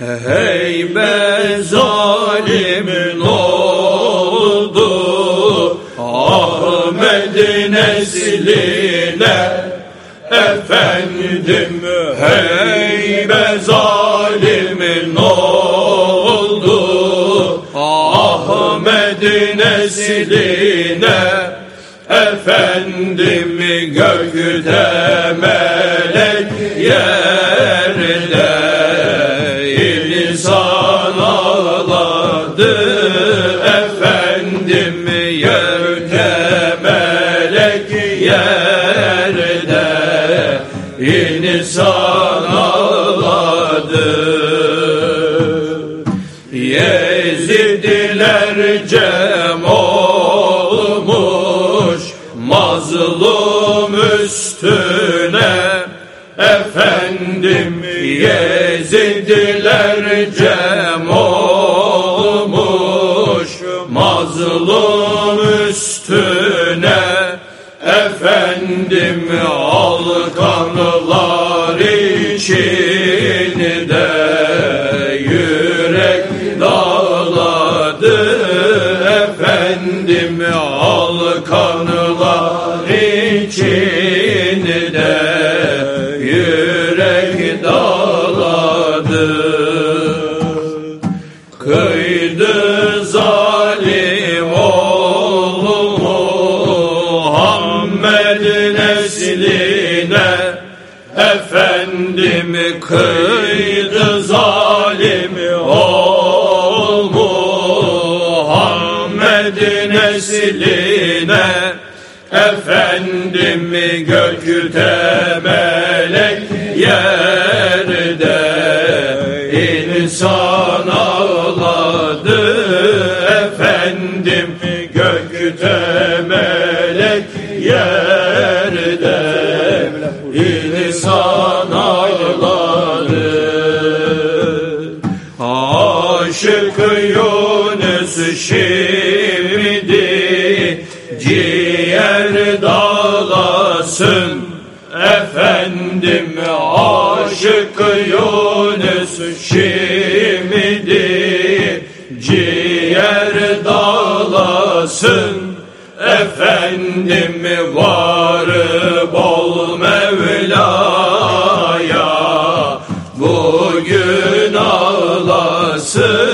Hey be zalimin oldu Ahmet nesline Efendim. Hey be zalimin oldu Ahmet nesline Efendim. Gökte melek yerde insan ağladı Yezidiler cem olmuş mazlum üstüne. Efendim Yezidiler cem olmuş mazlum üstüne Efendim alkanlar içinde yürek dağladı. Efendim alkanlar içinde yürek dağladı. Kıydı zalim Efendim kıydı zalim oğlu Muhammed nesline. Efendim gökte melek yerde insan ağladı. Efendim gökte melek yerde insan ağladı Aşık Yunus şimdi ciğer dağlasın Efendim aşık Yunus şimdi ciğer dağlasın Efendim varı bol Mevla'ya bugün ağlasın